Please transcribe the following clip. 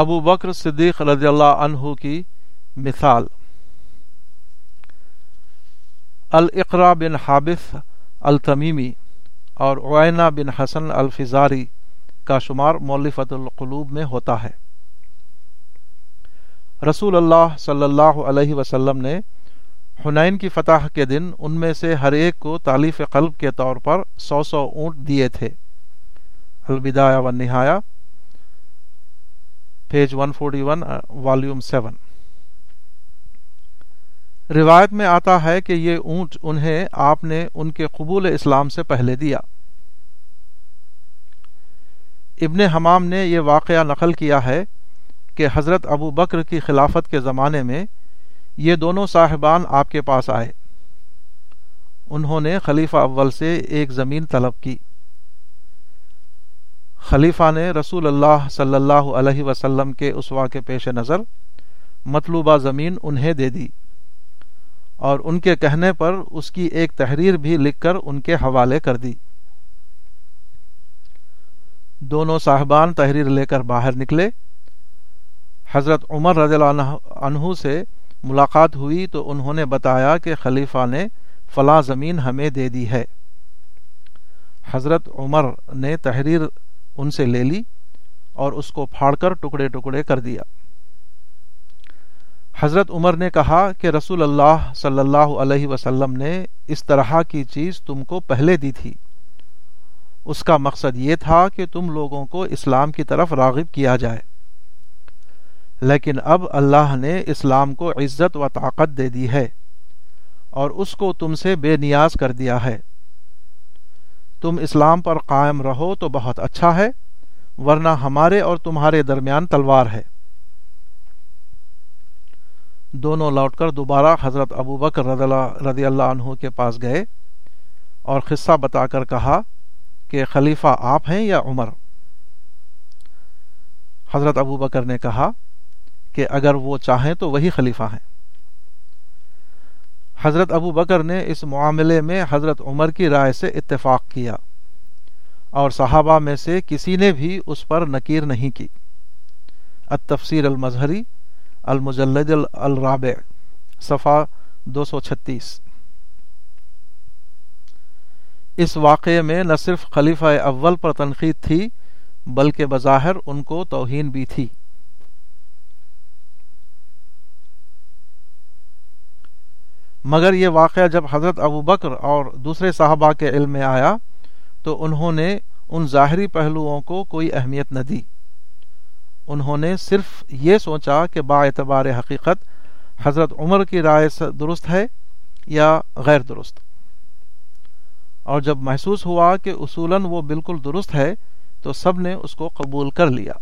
ابو بکر صدیق رضی اللہ عنہ کی مثال۔ الاقرا بن حابث التمیمی اور عوینہ بن حسن الفزاری کا شمار مولفت القلوب میں ہوتا ہے۔ رسول اللہ صلی اللہ علیہ وسلم نے حنین کی فتح کے دن ان میں سے ہر ایک کو تعلیف قلب کے طور پر سو سو اونٹ دیے تھے۔ البدایہ و نہایا پیج 141 والیوم 7 روایت میں آتا ہے کہ یہ اونٹ انہیں آپ نے ان کے قبول اسلام سے پہلے دیا۔ ابن حمام نے یہ واقعہ نقل کیا ہے کہ حضرت ابو بکر کی خلافت کے زمانے میں یہ دونوں صاحبان آپ کے پاس آئے۔ انہوں نے خلیفہ اول سے ایک زمین طلب کی۔ خلیفہ نے رسول اللہ صلی اللہ علیہ وسلم کے اسوا کے پیش نظر مطلوبہ زمین انہیں دے دی اور ان کے کہنے پر اس کی ایک تحریر بھی لکھ کر ان کے حوالے کر دی۔ دونوں صاحبان تحریر لے کر باہر نکلے۔ حضرت عمر رضی اللہ عنہ سے ملاقات ہوئی تو انہوں نے بتایا کہ خلیفہ نے فلاں زمین ہمیں دے دی ہے۔ حضرت عمر نے تحریر ان سے لے لی اور اس کو پھاڑ کر ٹکڑے ٹکڑے کر دیا۔ حضرت عمر نے کہا کہ رسول اللہ صلی اللہ علیہ وسلم نے اس طرح کی چیز تم کو پہلے دی تھی۔ اس کا مقصد یہ تھا کہ تم لوگوں کو اسلام کی طرف راغب کیا جائے۔ لیکن اب اللہ نے اسلام کو عزت و طاقت دے دی ہے اور اس کو تم سے بے نیاز کر دیا ہے۔ تم اسلام پر قائم رہو تو بہت اچھا ہے، ورنہ ہمارے اور تمہارے درمیان تلوار ہے۔ دونوں لوٹ کر دوبارہ حضرت ابو بکر رضی اللہ عنہ کے پاس گئے اور قصہ بتا کر کہا کہ خلیفہ آپ ہیں یا عمر؟ حضرت ابو بکر نے کہا کہ اگر وہ چاہیں تو وہی خلیفہ ہیں۔ حضرت ابو بکر نے اس معاملے میں حضرت عمر کی رائے سے اتفاق کیا اور صحابہ میں سے کسی نے بھی اس پر نکیر نہیں کی۔ التفسیر المظہری، المجلد الرابع، صفحہ دو سو چھتیس۔ اس واقعے میں نہ صرف خلیفہ اول پر تنقید تھی، بلکہ بظاہر ان کو توہین بھی تھی۔ مگر یہ واقعہ جب حضرت ابو بکر اور دوسرے صحابہ کے علم میں آیا تو انہوں نے ان ظاہری پہلوؤں کو کوئی اہمیت نہ دی۔ انہوں نے صرف یہ سوچا کہ با اعتبار حقیقت حضرت عمر کی رائے درست ہے یا غیر درست۔ اور جب محسوس ہوا کہ اصولاً وہ بالکل درست ہے تو سب نے اس کو قبول کر لیا۔